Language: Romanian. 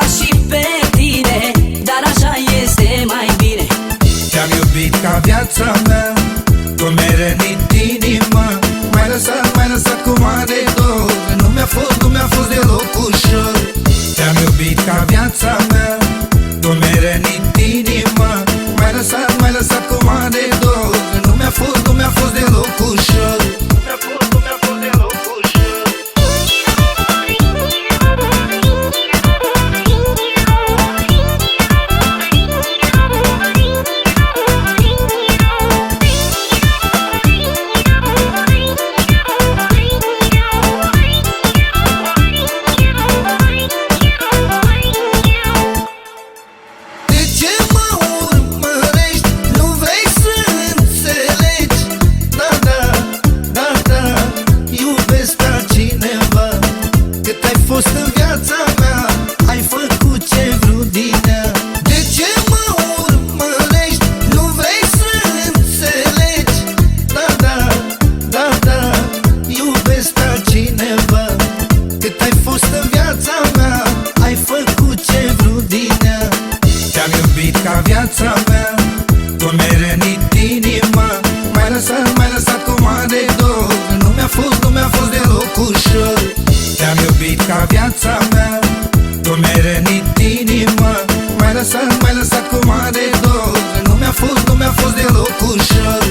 ca și pe tine Dar așa este mai bine. Te-am iubit ca viața mea Tu mi-ai rănit inima. M-ai lăsat, m-ai lăsat cu mare dor Nu mi-a fost, nu mi-a fost deloc ușor. Te-am iubit ca viața mea iubit ca viața mea Tu mi-ai rănit inima. M-ai lăsat, m-ai lăsat cu mare dor. Nu mi-a fost, nu mi-a fost deloc ușor. Te-am iubit ca viața mea Tu mi-ai rănit inima. M-ai lăsat, m-ai lăsat cu mare dor. Nu mi-a fost, nu mi-a fost deloc ușor.